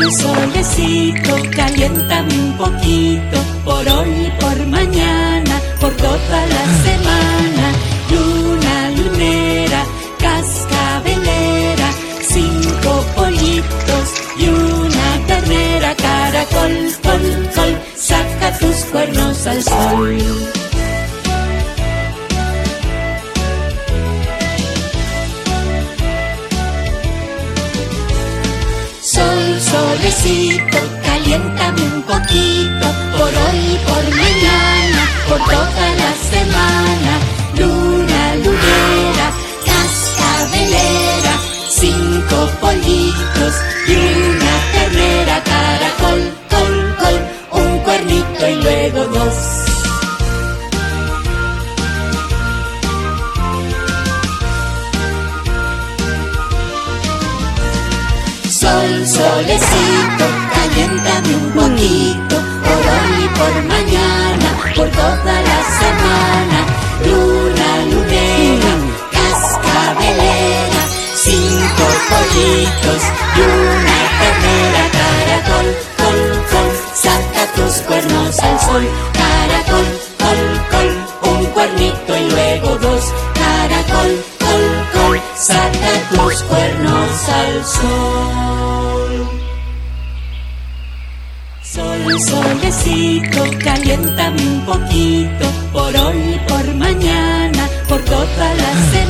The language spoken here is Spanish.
Sol, solecito, caliéntame un poquito, por hoy por mañana, por toda la semana. Luna, lunera, cascabelera, cinco pollitos y una ternera. Caracol, col, col, saca tus cuernos al sol. Sol, solecito, caliéntame un poquito, por hoy por mañana, por toda la semana. Luna, lunera, cascabelera, cinco pollitos y una ternera. Caracol, col, col, un cuernito y luego dos. Sol, solecito, por mañana, por toda la semana. Luna, lunera, cascabelera, cinco pollitos y una. Caracol, col, col, saca tus cuernos al sol. Caracol, col, col, un cuernito y luego dos. Caracol, col, col, saca tus cuernos al sol. Sol, solecito, caliéntame un poquito, por hoy por mañana, por toda la semana.